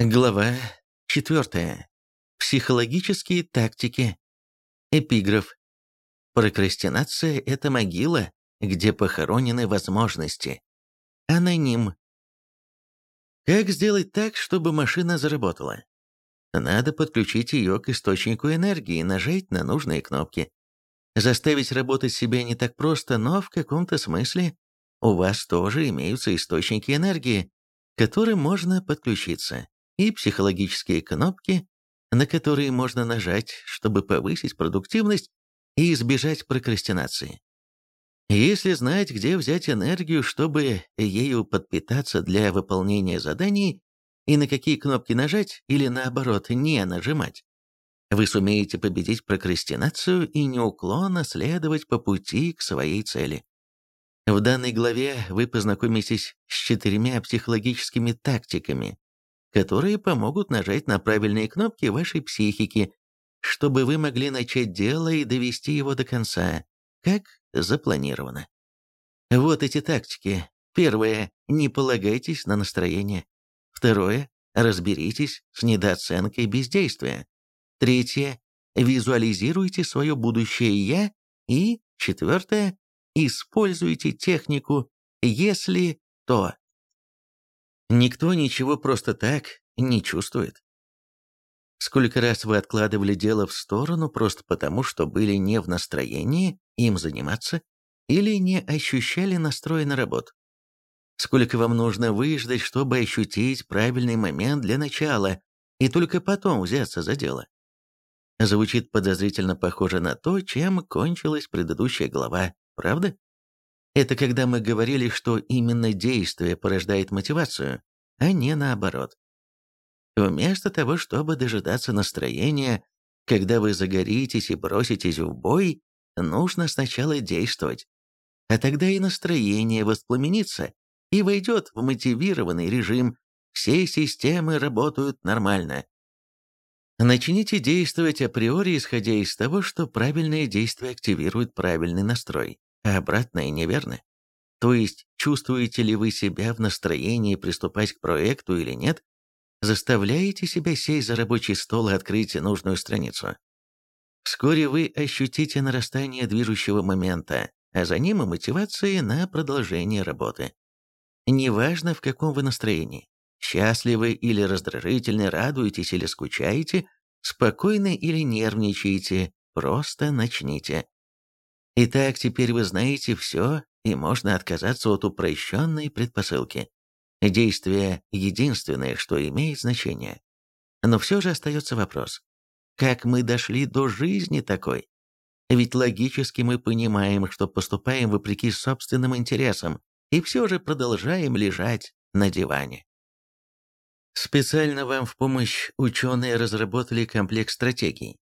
Глава 4. Психологические тактики. Эпиграф. Прокрастинация – это могила, где похоронены возможности. Аноним. Как сделать так, чтобы машина заработала? Надо подключить ее к источнику энергии, нажать на нужные кнопки. Заставить работать себя не так просто, но в каком-то смысле у вас тоже имеются источники энергии, к которым можно подключиться и психологические кнопки, на которые можно нажать, чтобы повысить продуктивность и избежать прокрастинации. Если знать, где взять энергию, чтобы ею подпитаться для выполнения заданий, и на какие кнопки нажать или наоборот не нажимать, вы сумеете победить прокрастинацию и неуклонно следовать по пути к своей цели. В данной главе вы познакомитесь с четырьмя психологическими тактиками, которые помогут нажать на правильные кнопки вашей психики, чтобы вы могли начать дело и довести его до конца, как запланировано. Вот эти тактики. Первое. Не полагайтесь на настроение. Второе. Разберитесь с недооценкой бездействия. Третье. Визуализируйте свое будущее «я». И четвертое. Используйте технику «если то». Никто ничего просто так не чувствует. Сколько раз вы откладывали дело в сторону просто потому, что были не в настроении им заниматься или не ощущали настроя на работу? Сколько вам нужно выждать, чтобы ощутить правильный момент для начала и только потом взяться за дело? Звучит подозрительно похоже на то, чем кончилась предыдущая глава, правда? Это когда мы говорили, что именно действие порождает мотивацию, а не наоборот. Вместо того, чтобы дожидаться настроения, когда вы загоритесь и броситесь в бой, нужно сначала действовать. А тогда и настроение воспламенится и войдет в мотивированный режим, все системы работают нормально. Начните действовать априори, исходя из того, что правильное действие активирует правильный настрой, а обратное неверно. То есть, чувствуете ли вы себя в настроении приступать к проекту или нет, заставляете себя сесть за рабочий стол и открыть нужную страницу. Вскоре вы ощутите нарастание движущего момента, а за ним и мотивации на продолжение работы. Неважно, в каком вы настроении, счастливы или раздражительны, радуетесь или скучаете, спокойны или нервничаете, просто начните. Итак, теперь вы знаете все и можно отказаться от упрощенной предпосылки. Действие – единственное, что имеет значение. Но все же остается вопрос, как мы дошли до жизни такой? Ведь логически мы понимаем, что поступаем вопреки собственным интересам, и все же продолжаем лежать на диване. Специально вам в помощь ученые разработали комплекс стратегий.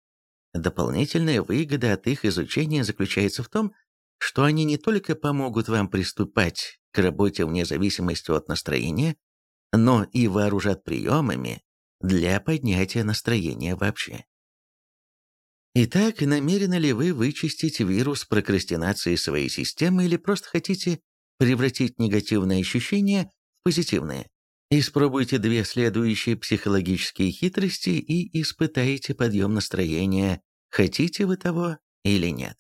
Дополнительная выгода от их изучения заключается в том, что они не только помогут вам приступать к работе вне зависимости от настроения, но и вооружат приемами для поднятия настроения вообще. Итак, намерены ли вы вычистить вирус прокрастинации своей системы или просто хотите превратить негативные ощущения в позитивные? Испробуйте две следующие психологические хитрости и испытайте подъем настроения, хотите вы того или нет.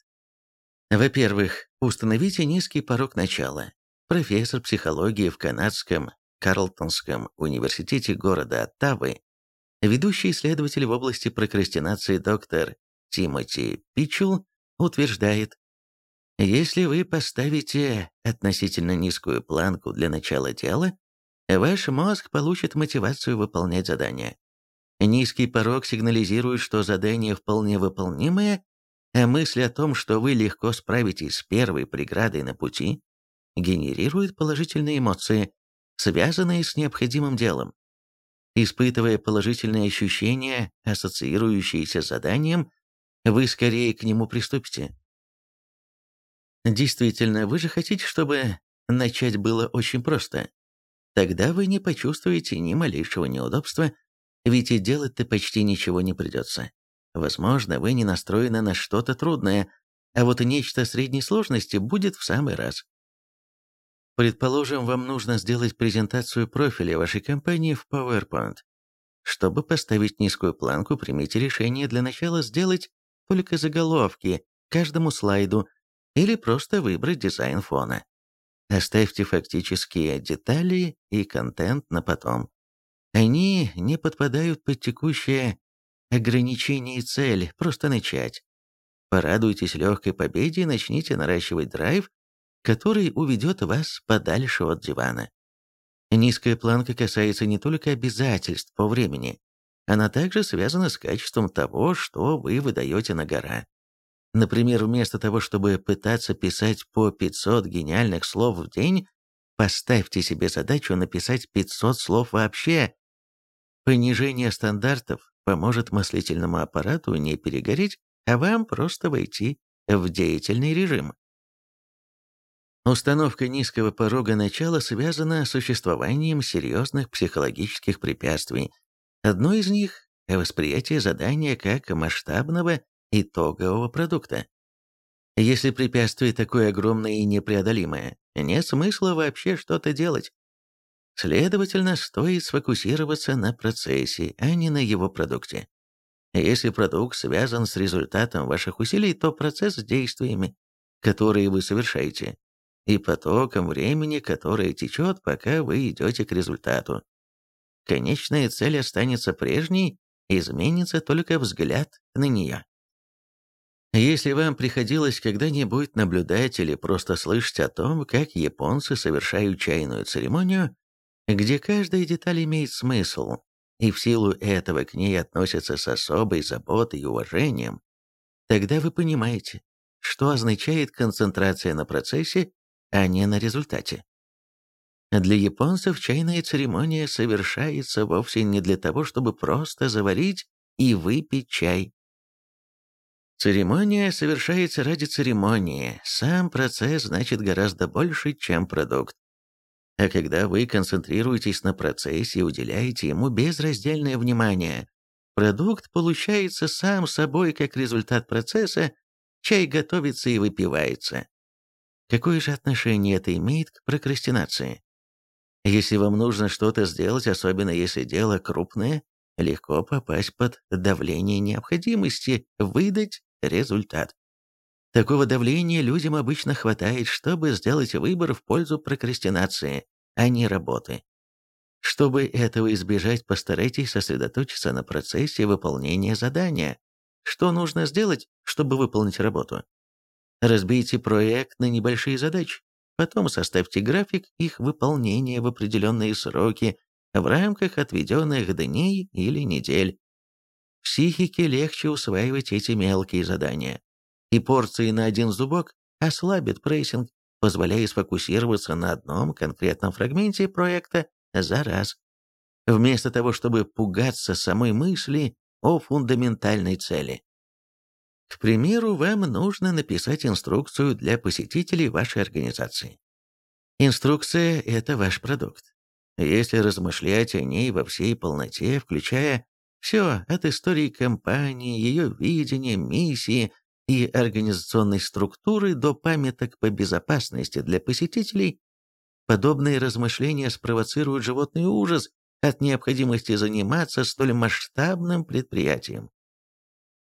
Во-первых, установите низкий порог начала. Профессор психологии в канадском Карлтонском университете города Оттавы, ведущий исследователь в области прокрастинации доктор Тимоти Пичул утверждает, если вы поставите относительно низкую планку для начала дела, ваш мозг получит мотивацию выполнять задание. Низкий порог сигнализирует, что задание вполне выполнимое, а мысль о том, что вы легко справитесь с первой преградой на пути, генерирует положительные эмоции, связанные с необходимым делом. Испытывая положительные ощущения, ассоциирующиеся с заданием, вы скорее к нему приступите. Действительно, вы же хотите, чтобы начать было очень просто. Тогда вы не почувствуете ни малейшего неудобства, ведь и делать-то почти ничего не придется. Возможно, вы не настроены на что-то трудное, а вот нечто средней сложности будет в самый раз. Предположим, вам нужно сделать презентацию профиля вашей компании в PowerPoint. Чтобы поставить низкую планку, примите решение для начала сделать только заголовки каждому слайду или просто выбрать дизайн фона. Оставьте фактические детали и контент на потом. Они не подпадают под текущее ограничение и цель, просто начать. Порадуйтесь легкой победе и начните наращивать драйв, который уведет вас подальше от дивана. Низкая планка касается не только обязательств по времени, она также связана с качеством того, что вы выдаете на гора. Например, вместо того, чтобы пытаться писать по 500 гениальных слов в день, поставьте себе задачу написать 500 слов вообще. Понижение стандартов поможет мыслительному аппарату не перегореть, а вам просто войти в деятельный режим. Установка низкого порога начала связана с существованием серьезных психологических препятствий. Одно из них – восприятие задания как масштабного итогового продукта. Если препятствие такое огромное и непреодолимое, нет смысла вообще что-то делать. Следовательно, стоит сфокусироваться на процессе, а не на его продукте. Если продукт связан с результатом ваших усилий, то процесс с действиями, которые вы совершаете, и потоком времени, которое течет, пока вы идете к результату. Конечная цель останется прежней, изменится только взгляд на нее. Если вам приходилось когда-нибудь наблюдать или просто слышать о том, как японцы совершают чайную церемонию, где каждая деталь имеет смысл, и в силу этого к ней относятся с особой заботой и уважением, тогда вы понимаете, что означает концентрация на процессе а не на результате. Для японцев чайная церемония совершается вовсе не для того, чтобы просто заварить и выпить чай. Церемония совершается ради церемонии, сам процесс значит гораздо больше, чем продукт. А когда вы концентрируетесь на процессе и уделяете ему безраздельное внимание, продукт получается сам собой как результат процесса, чай готовится и выпивается. Какое же отношение это имеет к прокрастинации? Если вам нужно что-то сделать, особенно если дело крупное, легко попасть под давление необходимости выдать результат. Такого давления людям обычно хватает, чтобы сделать выбор в пользу прокрастинации, а не работы. Чтобы этого избежать, постарайтесь сосредоточиться на процессе выполнения задания. Что нужно сделать, чтобы выполнить работу? Разбейте проект на небольшие задачи, потом составьте график их выполнения в определенные сроки в рамках отведенных дней или недель. Психике легче усваивать эти мелкие задания, и порции на один зубок ослабят прессинг, позволяя сфокусироваться на одном конкретном фрагменте проекта за раз, вместо того, чтобы пугаться самой мысли о фундаментальной цели. К примеру, вам нужно написать инструкцию для посетителей вашей организации. Инструкция – это ваш продукт. Если размышлять о ней во всей полноте, включая все от истории компании, ее видения, миссии и организационной структуры до памяток по безопасности для посетителей, подобные размышления спровоцируют животный ужас от необходимости заниматься столь масштабным предприятием.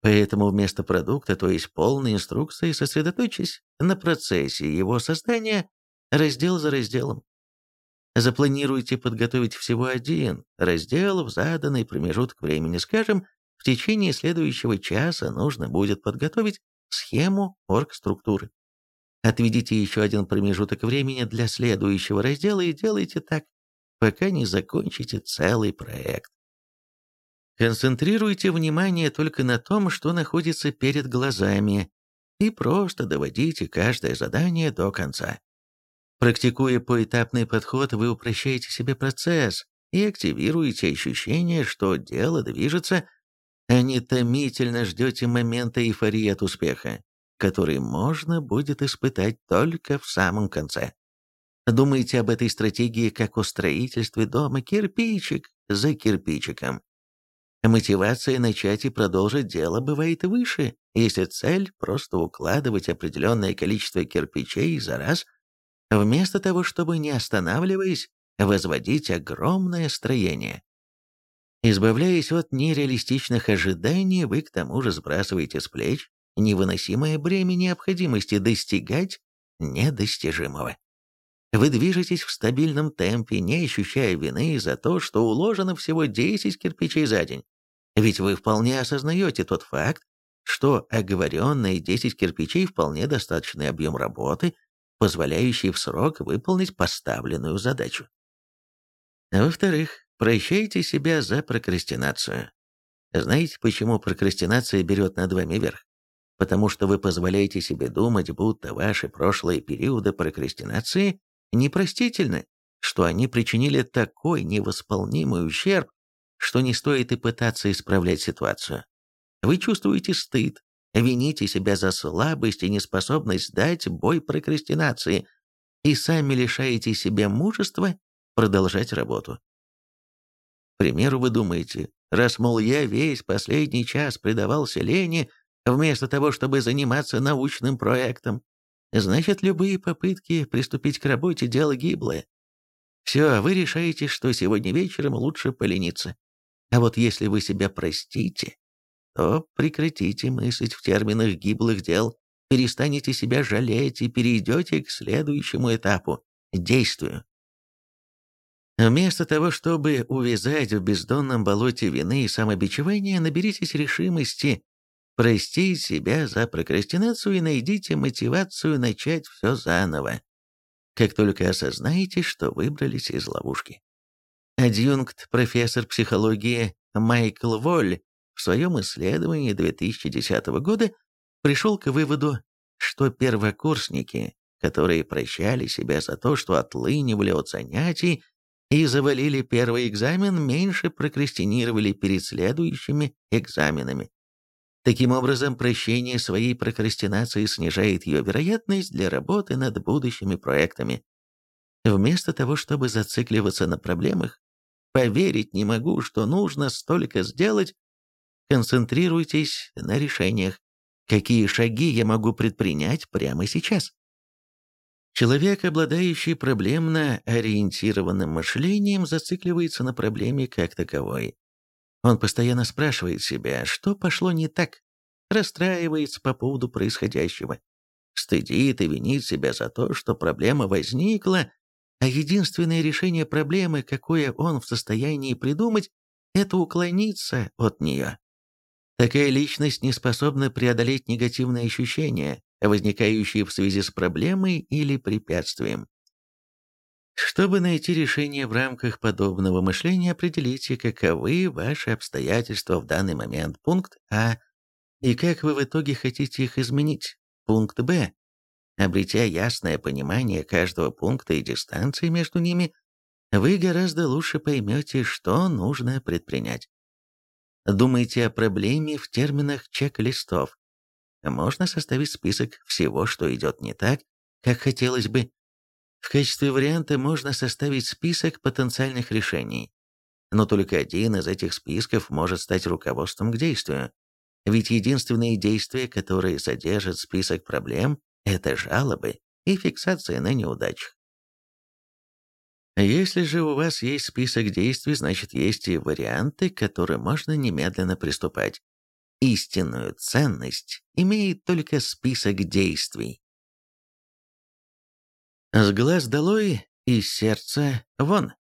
Поэтому вместо продукта, то есть полной инструкции, сосредоточьтесь на процессе его создания раздел за разделом. Запланируйте подготовить всего один раздел в заданный промежуток времени. Скажем, в течение следующего часа нужно будет подготовить схему оргструктуры. Отведите еще один промежуток времени для следующего раздела и делайте так, пока не закончите целый проект. Концентрируйте внимание только на том, что находится перед глазами, и просто доводите каждое задание до конца. Практикуя поэтапный подход, вы упрощаете себе процесс и активируете ощущение, что дело движется, а не томительно ждете момента эйфории от успеха, который можно будет испытать только в самом конце. Думайте об этой стратегии как о строительстве дома кирпичик за кирпичиком. Мотивация начать и продолжить дело бывает выше, если цель просто укладывать определенное количество кирпичей за раз, вместо того, чтобы, не останавливаясь, возводить огромное строение. Избавляясь от нереалистичных ожиданий, вы к тому же сбрасываете с плеч невыносимое бремя необходимости достигать недостижимого. Вы движетесь в стабильном темпе, не ощущая вины за то, что уложено всего 10 кирпичей за день. Ведь вы вполне осознаете тот факт, что оговоренные 10 кирпичей вполне достаточный объем работы, позволяющий в срок выполнить поставленную задачу. Во-вторых, прощайте себя за прокрастинацию. Знаете, почему прокрастинация берет над вами верх? Потому что вы позволяете себе думать, будто ваши прошлые периоды прокрастинации непростительны, что они причинили такой невосполнимый ущерб, что не стоит и пытаться исправлять ситуацию. Вы чувствуете стыд, вините себя за слабость и неспособность дать бой прокрастинации и сами лишаете себя мужества продолжать работу. К примеру, вы думаете, раз, мол, я весь последний час предавался лени, вместо того, чтобы заниматься научным проектом, значит, любые попытки приступить к работе – дело гиблое. Все, вы решаете, что сегодня вечером лучше полениться. А вот если вы себя простите, то прекратите мыслить в терминах гиблых дел, перестанете себя жалеть и перейдете к следующему этапу – действию. Вместо того, чтобы увязать в бездонном болоте вины и самобичевания, наберитесь решимости простить себя за прокрастинацию и найдите мотивацию начать все заново, как только осознаете, что выбрались из ловушки. Адъюнкт профессор психологии Майкл Воль в своем исследовании 2010 года пришел к выводу, что первокурсники, которые прощали себя за то, что отлынивали от занятий и завалили первый экзамен, меньше прокрастинировали перед следующими экзаменами. Таким образом, прощение своей прокрастинации снижает ее вероятность для работы над будущими проектами. Вместо того, чтобы зацикливаться на проблемах, Поверить не могу, что нужно столько сделать. Концентрируйтесь на решениях. Какие шаги я могу предпринять прямо сейчас? Человек, обладающий проблемно ориентированным мышлением, зацикливается на проблеме как таковой. Он постоянно спрашивает себя, что пошло не так, расстраивается по поводу происходящего, стыдит и винит себя за то, что проблема возникла, а единственное решение проблемы, какое он в состоянии придумать, это уклониться от нее. Такая личность не способна преодолеть негативные ощущения, возникающие в связи с проблемой или препятствием. Чтобы найти решение в рамках подобного мышления, определите, каковы ваши обстоятельства в данный момент, пункт А, и как вы в итоге хотите их изменить, пункт Б, Обретя ясное понимание каждого пункта и дистанции между ними, вы гораздо лучше поймете, что нужно предпринять. Думайте о проблеме в терминах чек-листов. Можно составить список всего, что идет не так, как хотелось бы. В качестве варианта можно составить список потенциальных решений. Но только один из этих списков может стать руководством к действию. Ведь единственные действия, которые содержат список проблем, это жалобы и фиксация на неудачах. Если же у вас есть список действий, значит есть и варианты, к которым можно немедленно приступать. Истинную ценность имеет только список действий. С глаз долой, из сердца вон.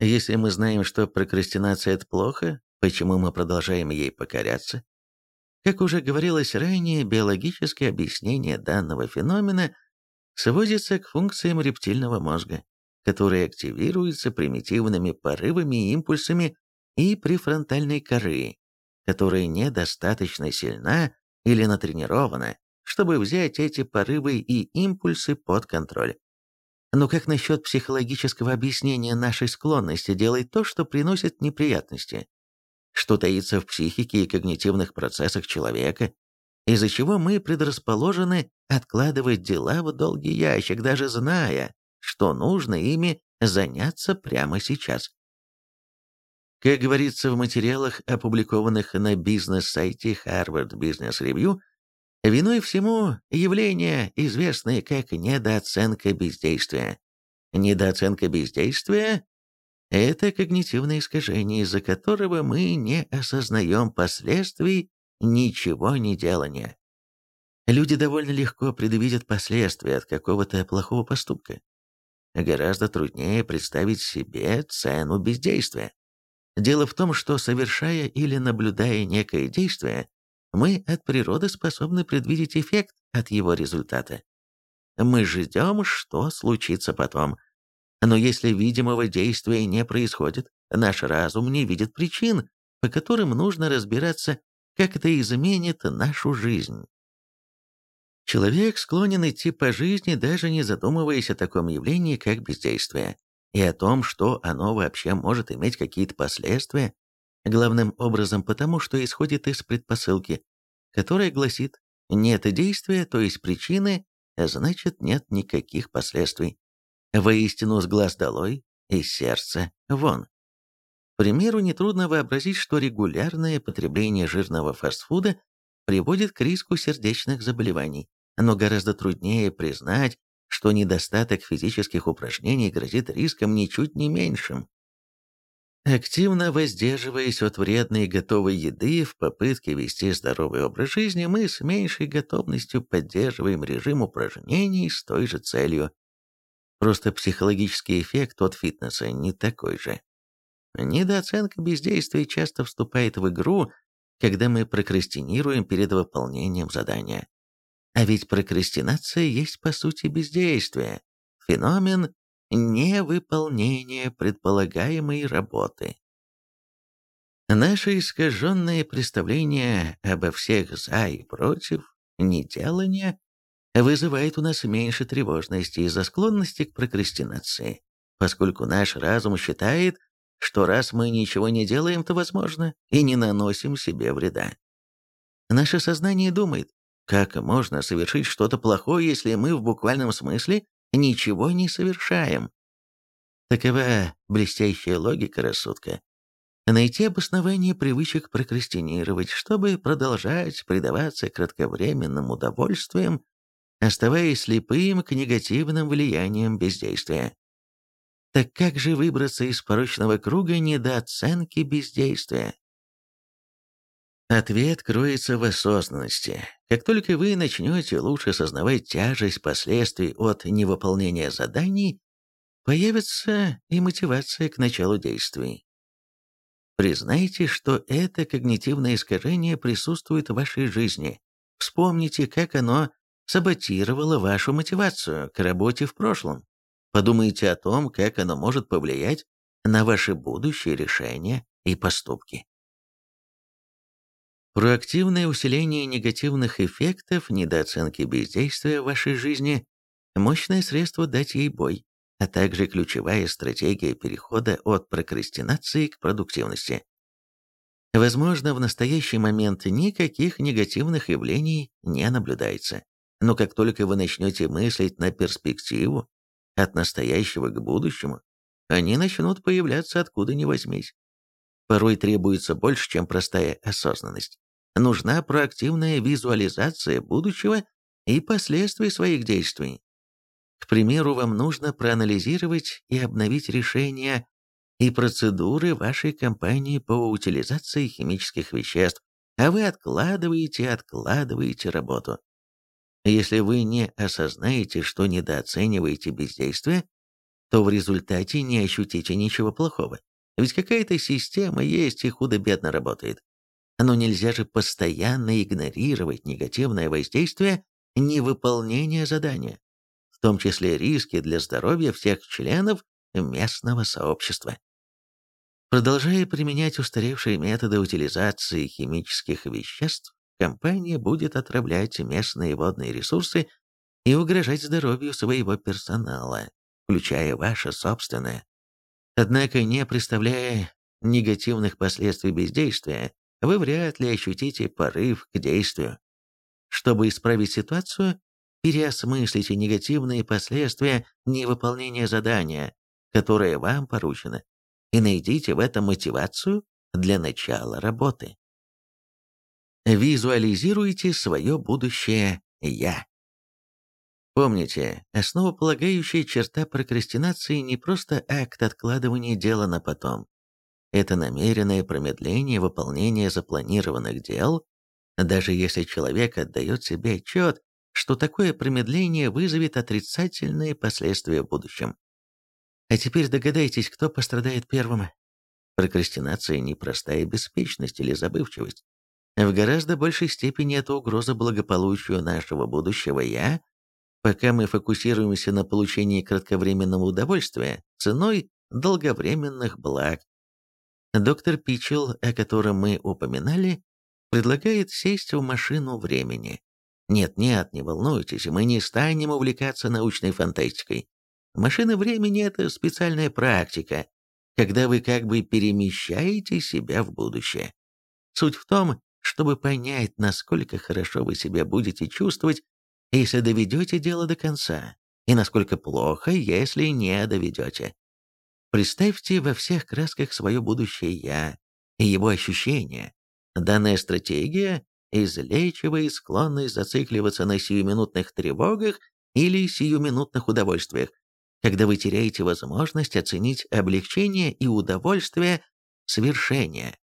Если мы знаем, что прокрастинация – это плохо, почему мы продолжаем ей покоряться? Как уже говорилось ранее, биологическое объяснение данного феномена сводится к функциям рептильного мозга, которые активируются примитивными порывами и импульсами и префронтальной коры, которая недостаточно сильна или натренирована, чтобы взять эти порывы и импульсы под контроль. Но как насчет психологического объяснения нашей склонности делать то, что приносит неприятности? что таится в психике и когнитивных процессах человека, из-за чего мы предрасположены откладывать дела в долгий ящик, даже зная, что нужно ими заняться прямо сейчас. Как говорится в материалах, опубликованных на бизнес-сайте Harvard Business Review, виной всему явление, известное как недооценка бездействия. Недооценка бездействия Это когнитивное искажение, из-за которого мы не осознаем последствий ничего не делания. Люди довольно легко предвидят последствия от какого-то плохого поступка. Гораздо труднее представить себе цену бездействия. Дело в том, что совершая или наблюдая некое действие, мы от природы способны предвидеть эффект от его результата. Мы ждем, что случится потом. Но если видимого действия не происходит, наш разум не видит причин, по которым нужно разбираться, как это изменит нашу жизнь. Человек склонен идти по жизни, даже не задумываясь о таком явлении, как бездействие, и о том, что оно вообще может иметь какие-то последствия, главным образом потому, что исходит из предпосылки, которая гласит «нет действия, то есть причины, значит нет никаких последствий». Воистину с глаз долой, из сердца вон. К примеру, нетрудно вообразить, что регулярное потребление жирного фастфуда приводит к риску сердечных заболеваний, но гораздо труднее признать, что недостаток физических упражнений грозит риском ничуть не меньшим. Активно воздерживаясь от вредной готовой еды в попытке вести здоровый образ жизни, мы с меньшей готовностью поддерживаем режим упражнений с той же целью. Просто психологический эффект от фитнеса не такой же. Недооценка бездействия часто вступает в игру, когда мы прокрастинируем перед выполнением задания. А ведь прокрастинация есть по сути бездействие, феномен невыполнения предполагаемой работы. Наше искаженное представление обо всех «за» и «против» неделания вызывает у нас меньше тревожности из-за склонности к прокрастинации, поскольку наш разум считает, что раз мы ничего не делаем, то возможно и не наносим себе вреда. Наше сознание думает, как можно совершить что-то плохое, если мы в буквальном смысле ничего не совершаем? Такова блестящая логика рассудка. Найти обоснование привычек прокрастинировать, чтобы продолжать предаваться кратковременным удовольствиям, оставаясь слепым к негативным влияниям бездействия. Так как же выбраться из порочного круга недооценки бездействия? Ответ кроется в осознанности. Как только вы начнете лучше осознавать тяжесть последствий от невыполнения заданий, появится и мотивация к началу действий. Признайте, что это когнитивное искажение присутствует в вашей жизни. Вспомните, как оно саботировало вашу мотивацию к работе в прошлом. Подумайте о том, как оно может повлиять на ваши будущие решения и поступки. Проактивное усиление негативных эффектов недооценки бездействия в вашей жизни – мощное средство дать ей бой, а также ключевая стратегия перехода от прокрастинации к продуктивности. Возможно, в настоящий момент никаких негативных явлений не наблюдается, но как только вы начнете мыслить на перспективу, от настоящего к будущему, они начнут появляться откуда ни возьмись. Порой требуется больше, чем простая осознанность нужна проактивная визуализация будущего и последствий своих действий. К примеру, вам нужно проанализировать и обновить решения и процедуры вашей компании по утилизации химических веществ, а вы откладываете, откладываете работу. Если вы не осознаете, что недооцениваете бездействие, то в результате не ощутите ничего плохого. Ведь какая-то система есть и худо-бедно работает. Но нельзя же постоянно игнорировать негативное воздействие невыполнения задания, в том числе риски для здоровья всех членов местного сообщества. Продолжая применять устаревшие методы утилизации химических веществ, компания будет отравлять местные водные ресурсы и угрожать здоровью своего персонала, включая ваше собственное. Однако, не представляя негативных последствий бездействия, вы вряд ли ощутите порыв к действию. Чтобы исправить ситуацию, переосмыслите негативные последствия невыполнения задания, которое вам поручено, и найдите в этом мотивацию для начала работы. Визуализируйте свое будущее «Я». Помните, основополагающая черта прокрастинации не просто акт откладывания дела на потом. Это намеренное промедление выполнения запланированных дел, даже если человек отдает себе отчет, что такое промедление вызовет отрицательные последствия в будущем. А теперь догадайтесь, кто пострадает первым. Прокрастинация не простая беспечность или забывчивость. В гораздо большей степени это угроза благополучию нашего будущего «я», пока мы фокусируемся на получении кратковременного удовольствия ценой долговременных благ. Доктор Питчелл, о котором мы упоминали, предлагает сесть в машину времени. Нет-нет, не волнуйтесь, мы не станем увлекаться научной фантастикой. Машина времени – это специальная практика, когда вы как бы перемещаете себя в будущее. Суть в том, чтобы понять, насколько хорошо вы себя будете чувствовать, если доведете дело до конца, и насколько плохо, если не доведете. Представьте во всех красках свое будущее «я» и его ощущения. Данная стратегия излечивает склонность зацикливаться на сиюминутных тревогах или сиюминутных удовольствиях, когда вы теряете возможность оценить облегчение и удовольствие свершения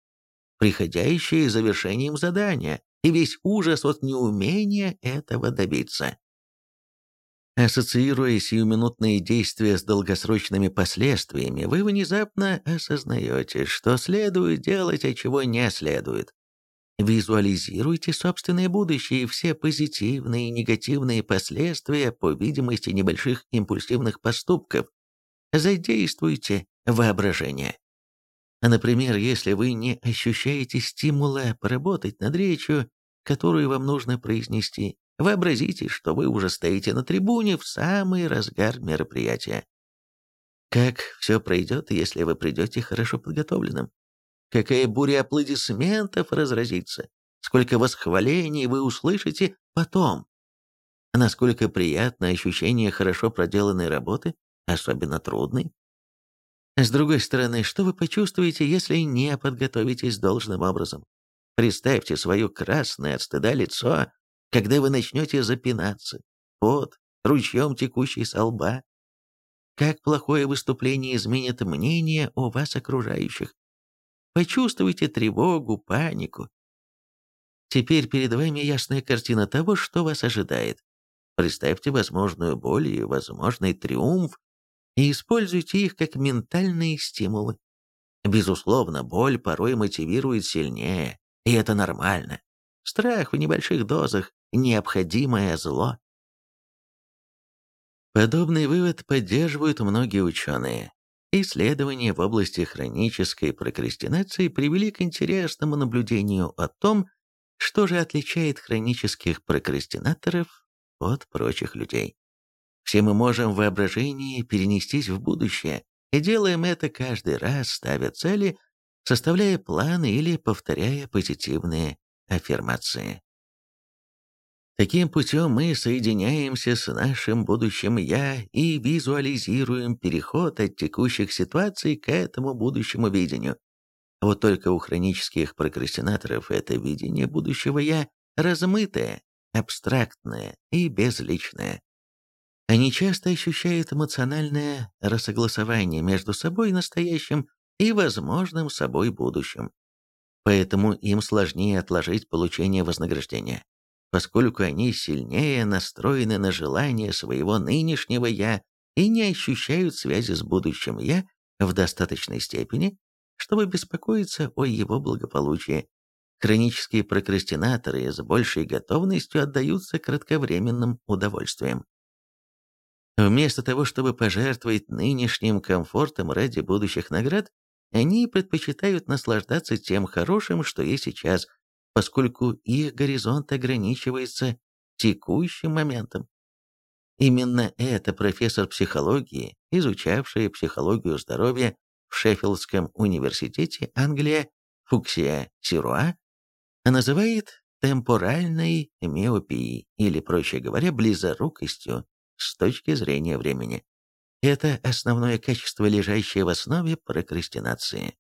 приходящие завершением задания, и весь ужас от неумения этого добиться. Ассоциируя сиюминутные действия с долгосрочными последствиями, вы внезапно осознаете, что следует делать, а чего не следует. Визуализируйте собственное будущее и все позитивные и негативные последствия, по видимости, небольших импульсивных поступков. Задействуйте воображение. Например, если вы не ощущаете стимула поработать над речью, которую вам нужно произнести, вообразите, что вы уже стоите на трибуне в самый разгар мероприятия. Как все пройдет, если вы придете хорошо подготовленным? Какая буря аплодисментов разразится? Сколько восхвалений вы услышите потом? Насколько приятно ощущение хорошо проделанной работы, особенно трудной, с другой стороны, что вы почувствуете, если не подготовитесь должным образом? Представьте свое красное от стыда лицо, когда вы начнете запинаться, под ручьем текущий со лба. Как плохое выступление изменит мнение о вас окружающих. Почувствуйте тревогу, панику. Теперь перед вами ясная картина того, что вас ожидает. Представьте возможную боль и возможный триумф и используйте их как ментальные стимулы. Безусловно, боль порой мотивирует сильнее, и это нормально. Страх в небольших дозах – необходимое зло. Подобный вывод поддерживают многие ученые. Исследования в области хронической прокрастинации привели к интересному наблюдению о том, что же отличает хронических прокрастинаторов от прочих людей. Все мы можем в воображении перенестись в будущее, и делаем это каждый раз, ставя цели, составляя планы или повторяя позитивные аффирмации. Таким путем мы соединяемся с нашим будущим «я» и визуализируем переход от текущих ситуаций к этому будущему видению. Вот только у хронических прокрастинаторов это видение будущего «я» размытое, абстрактное и безличное. Они часто ощущают эмоциональное рассогласование между собой настоящим и возможным собой будущим. Поэтому им сложнее отложить получение вознаграждения, поскольку они сильнее настроены на желание своего нынешнего «я» и не ощущают связи с будущим «я» в достаточной степени, чтобы беспокоиться о его благополучии. Хронические прокрастинаторы с большей готовностью отдаются кратковременным удовольствиям. Вместо того, чтобы пожертвовать нынешним комфортом ради будущих наград, они предпочитают наслаждаться тем хорошим, что есть сейчас, поскольку их горизонт ограничивается текущим моментом. Именно это профессор психологии, изучавший психологию здоровья в Шеффилдском университете Англия Фуксия Сируа, называет темпоральной миопией, или, проще говоря, близорукостью с точки зрения времени. Это основное качество, лежащее в основе прокрастинации.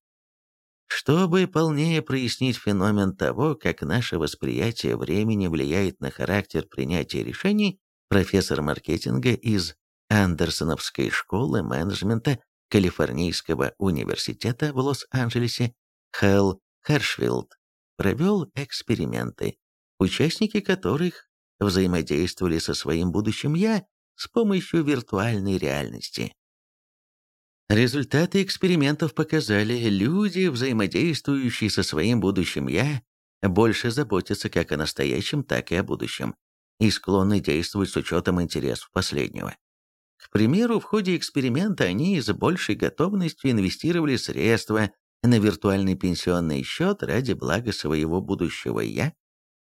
Чтобы полнее прояснить феномен того, как наше восприятие времени влияет на характер принятия решений, профессор маркетинга из Андерсоновской школы менеджмента Калифорнийского университета в Лос-Анджелесе Хелл Хершфилд провел эксперименты, участники которых взаимодействовали со своим будущим «я» с помощью виртуальной реальности. Результаты экспериментов показали, люди, взаимодействующие со своим будущим «я», больше заботятся как о настоящем, так и о будущем, и склонны действовать с учетом интересов последнего. К примеру, в ходе эксперимента они с большей готовностью инвестировали средства на виртуальный пенсионный счет ради блага своего будущего «я»,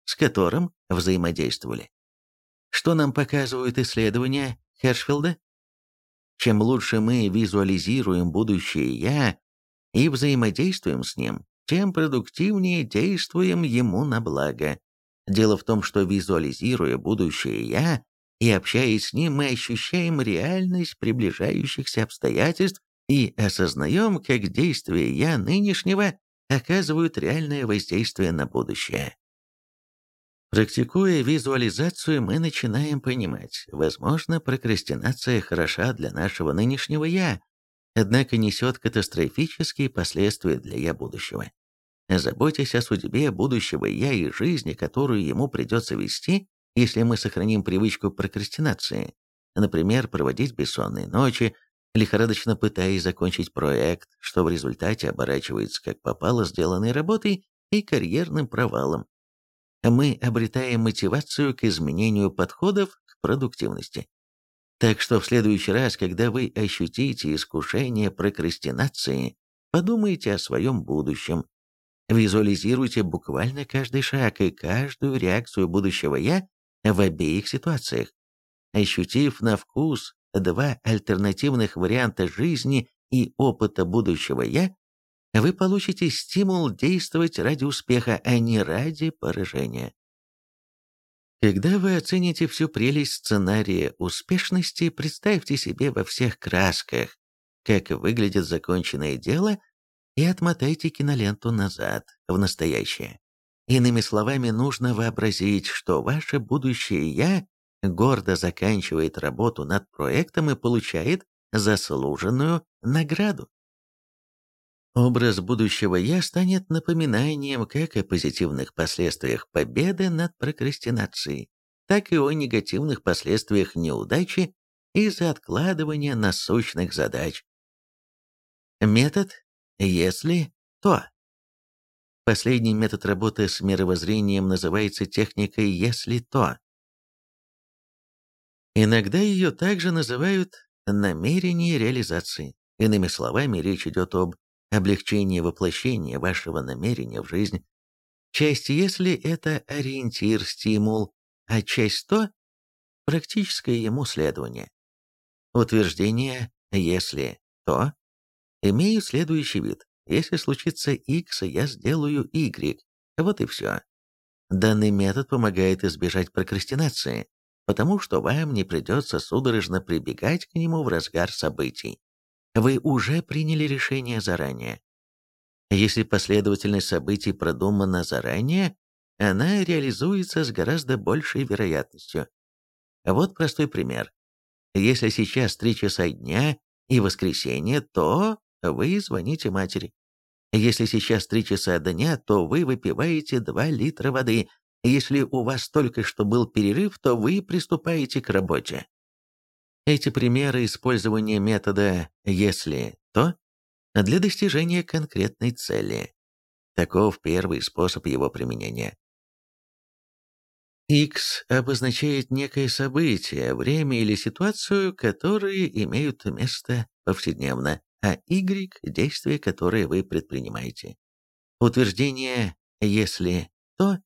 с которым взаимодействовали. Что нам показывают исследования Хершфилда? Чем лучше мы визуализируем будущее «я» и взаимодействуем с ним, тем продуктивнее действуем ему на благо. Дело в том, что визуализируя будущее «я» и общаясь с ним, мы ощущаем реальность приближающихся обстоятельств и осознаем, как действия «я» нынешнего оказывают реальное воздействие на будущее. Практикуя визуализацию, мы начинаем понимать, возможно, прокрастинация хороша для нашего нынешнего «я», однако несет катастрофические последствия для «я» будущего. Заботясь о судьбе будущего «я» и жизни, которую ему придется вести, если мы сохраним привычку прокрастинации, например, проводить бессонные ночи, лихорадочно пытаясь закончить проект, что в результате оборачивается как попало сделанной работой и карьерным провалом. Мы обретаем мотивацию к изменению подходов к продуктивности. Так что в следующий раз, когда вы ощутите искушение прокрастинации, подумайте о своем будущем. Визуализируйте буквально каждый шаг и каждую реакцию будущего «я» в обеих ситуациях. Ощутив на вкус два альтернативных варианта жизни и опыта будущего «я», вы получите стимул действовать ради успеха, а не ради поражения. Когда вы оцените всю прелесть сценария успешности, представьте себе во всех красках, как выглядит законченное дело, и отмотайте киноленту назад, в настоящее. Иными словами, нужно вообразить, что ваше будущее «я» гордо заканчивает работу над проектом и получает заслуженную награду. Образ будущего «я» станет напоминанием как о позитивных последствиях победы над прокрастинацией, так и о негативных последствиях неудачи из-за откладывания насущных задач. Метод «если то». Последний метод работы с мировоззрением называется техникой «если то». Иногда ее также называют намерение реализации. Иными словами, речь идет об облегчении воплощения вашего намерения в жизнь. Часть «если» — это ориентир, стимул, а часть «то» — практическое ему следование. Утверждение «если то» имеют следующий вид. Если случится X, я сделаю Y. Вот и все. Данный метод помогает избежать прокрастинации, потому что вам не придется судорожно прибегать к нему в разгар событий. Вы уже приняли решение заранее. Если последовательность событий продумана заранее, она реализуется с гораздо большей вероятностью. Вот простой пример. Если сейчас 3 часа дня и воскресенье, то вы звоните матери. Если сейчас 3 часа дня, то вы выпиваете 2 литра воды. Если у вас только что был перерыв, то вы приступаете к работе. Эти примеры использования метода «если то» для достижения конкретной цели. Таков первый способ его применения. X обозначает некое событие, время или ситуацию, которые имеют место повседневно а Y – действие, которое вы предпринимаете. Утверждение «если то»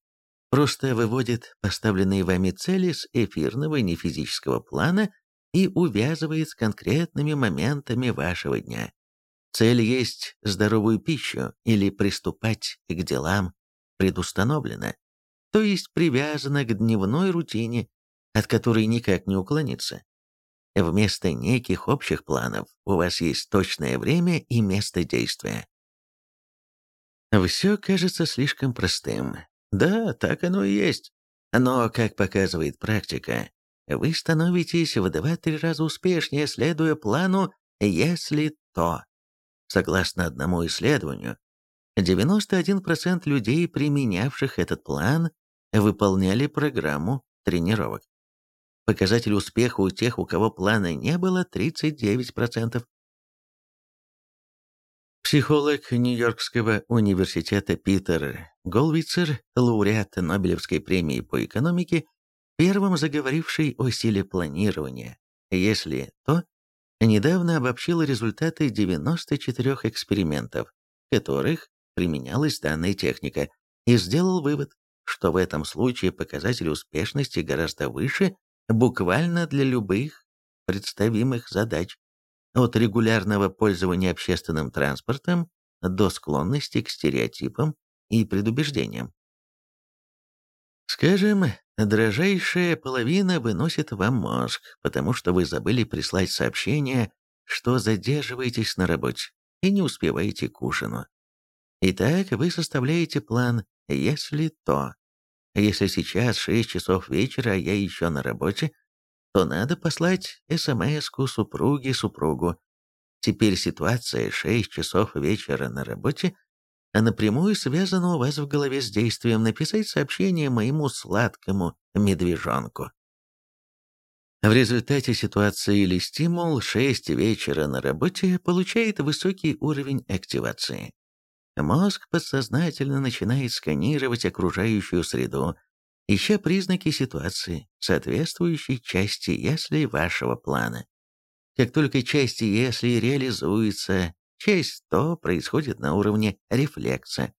просто выводит поставленные вами цели с эфирного нефизического плана и увязывает с конкретными моментами вашего дня. Цель есть здоровую пищу или приступать к делам предустановлено, то есть привязана к дневной рутине, от которой никак не уклониться. Вместо неких общих планов у вас есть точное время и место действия. Все кажется слишком простым. Да, так оно и есть. Но, как показывает практика, вы становитесь в 2-3 раза успешнее, следуя плану «если то». Согласно одному исследованию, 91% людей, применявших этот план, выполняли программу тренировок. Показатель успеха у тех, у кого плана не было, 39%. Психолог Нью-Йоркского университета Питер Голвицер, лауреат Нобелевской премии по экономике, первым заговоривший о силе планирования, если то, недавно обобщил результаты 94 экспериментов, в которых применялась данная техника, и сделал вывод, что в этом случае показатель успешности гораздо выше буквально для любых представимых задач от регулярного пользования общественным транспортом до склонности к стереотипам и предубеждениям. Скажем, дрожайшая половина выносит вам мозг, потому что вы забыли прислать сообщение, что задерживаетесь на работе и не успеваете к ужину. Итак, вы составляете план «если то». Если сейчас 6 часов вечера, а я еще на работе, то надо послать СМС-ку супруге-супругу. Теперь ситуация 6 часов вечера на работе, а напрямую связана у вас в голове с действием написать сообщение моему сладкому медвежонку. В результате ситуации или стимул 6 вечера на работе получает высокий уровень активации. Мозг подсознательно начинает сканировать окружающую среду, ища признаки ситуации, соответствующей части «если» вашего плана. Как только часть «если» реализуется, часть «то» происходит на уровне рефлекса.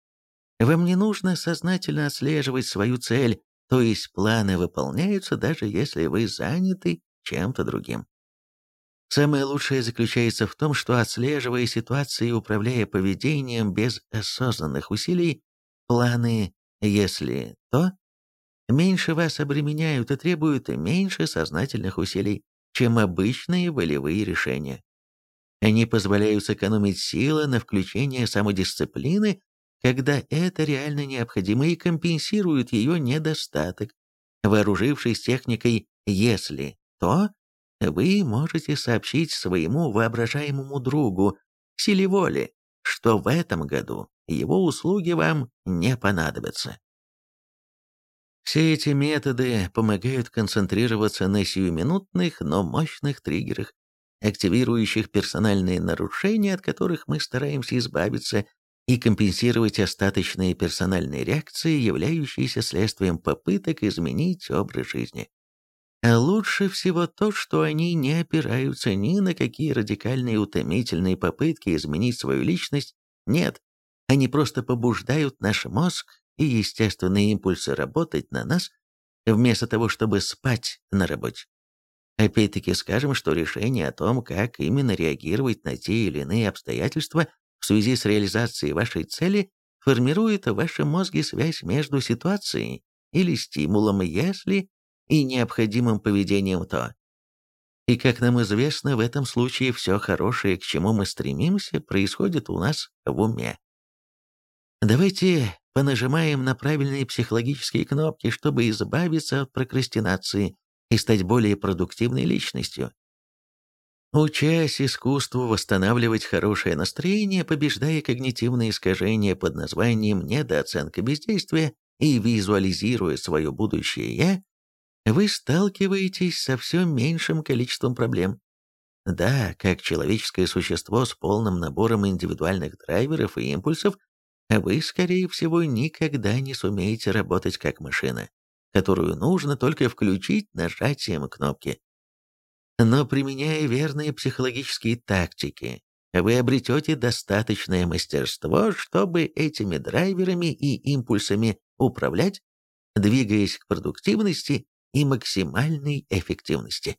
Вам не нужно сознательно отслеживать свою цель, то есть планы выполняются, даже если вы заняты чем-то другим. Самое лучшее заключается в том, что отслеживая ситуации и управляя поведением без осознанных усилий, планы «если то» меньше вас обременяют и требуют меньше сознательных усилий, чем обычные волевые решения. Они позволяют сэкономить силы на включение самодисциплины, когда это реально необходимо, и компенсируют ее недостаток. Вооружившись техникой «если то», вы можете сообщить своему воображаемому другу, силе воли, что в этом году его услуги вам не понадобятся. Все эти методы помогают концентрироваться на сиюминутных, но мощных триггерах, активирующих персональные нарушения, от которых мы стараемся избавиться, и компенсировать остаточные персональные реакции, являющиеся следствием попыток изменить образ жизни. А лучше всего то, что они не опираются ни на какие радикальные утомительные попытки изменить свою личность, нет, они просто побуждают наш мозг и естественные импульсы работать на нас, вместо того, чтобы спать на работе. Опять-таки скажем, что решение о том, как именно реагировать на те или иные обстоятельства в связи с реализацией вашей цели, формирует в вашем мозге связь между ситуацией или стимулом «если» и необходимым поведением «то». И, как нам известно, в этом случае все хорошее, к чему мы стремимся, происходит у нас в уме. Давайте понажимаем на правильные психологические кнопки, чтобы избавиться от прокрастинации и стать более продуктивной личностью. Учась искусству восстанавливать хорошее настроение, побеждая когнитивные искажения под названием недооценка бездействия и визуализируя свое будущее «я», вы сталкиваетесь со все меньшим количеством проблем. Да, как человеческое существо с полным набором индивидуальных драйверов и импульсов, вы, скорее всего, никогда не сумеете работать как машина, которую нужно только включить нажатием кнопки. Но применяя верные психологические тактики, вы обретете достаточное мастерство, чтобы этими драйверами и импульсами управлять, двигаясь к продуктивности и максимальной эффективности.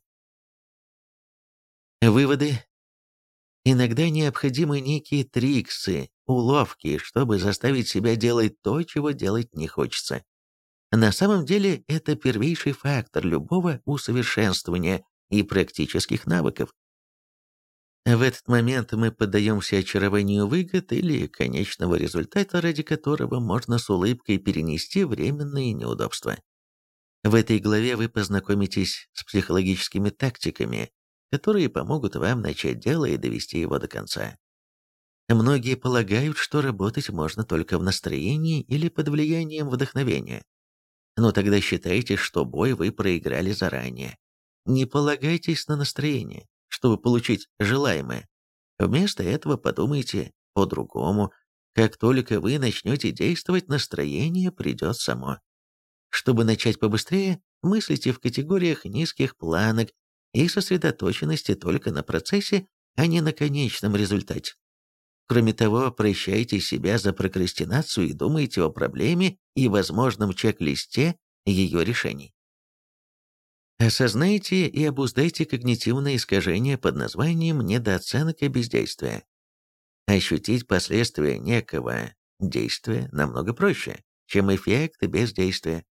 Выводы. Иногда необходимы некие триксы, уловки, чтобы заставить себя делать то, чего делать не хочется. На самом деле это первейший фактор любого усовершенствования и практических навыков. В этот момент мы поддаемся очарованию выгод или конечного результата, ради которого можно с улыбкой перенести временные неудобства. В этой главе вы познакомитесь с психологическими тактиками, которые помогут вам начать дело и довести его до конца. Многие полагают, что работать можно только в настроении или под влиянием вдохновения. Но тогда считайте, что бой вы проиграли заранее. Не полагайтесь на настроение, чтобы получить желаемое. Вместо этого подумайте по-другому. Как только вы начнете действовать, настроение придет само. Чтобы начать побыстрее, мыслите в категориях низких планок и сосредоточенности только на процессе, а не на конечном результате. Кроме того, прощайте себя за прокрастинацию и думайте о проблеме и возможном чек-листе ее решений. Осознайте и обуздайте когнитивные искажения под названием недооценка бездействия. Ощутить последствия некого действия намного проще, чем эффект бездействия.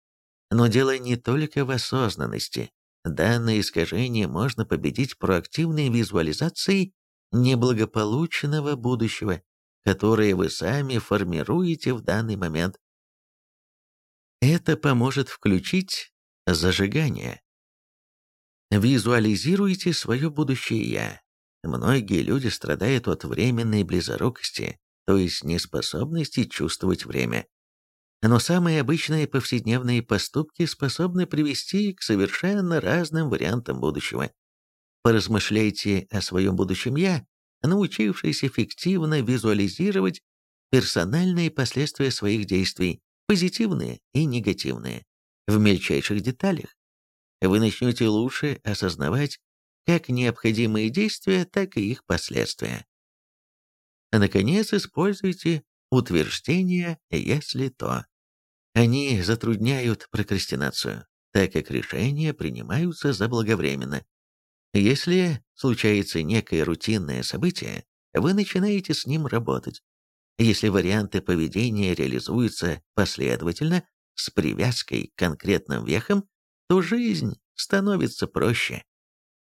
Но дело не только в осознанности. Данное искажение можно победить проактивной визуализацией неблагополучного будущего, которое вы сами формируете в данный момент. Это поможет включить зажигание. Визуализируйте свое будущее «я». Многие люди страдают от временной близорукости, то есть неспособности чувствовать время. Но самые обычные повседневные поступки способны привести к совершенно разным вариантам будущего. Поразмышляйте о своем будущем «я», научившись эффективно визуализировать персональные последствия своих действий, позитивные и негативные, в мельчайших деталях. Вы начнете лучше осознавать как необходимые действия, так и их последствия. Наконец, используйте утверждения «если то». Они затрудняют прокрастинацию, так как решения принимаются заблаговременно. Если случается некое рутинное событие, вы начинаете с ним работать. Если варианты поведения реализуются последовательно, с привязкой к конкретным вехам, то жизнь становится проще.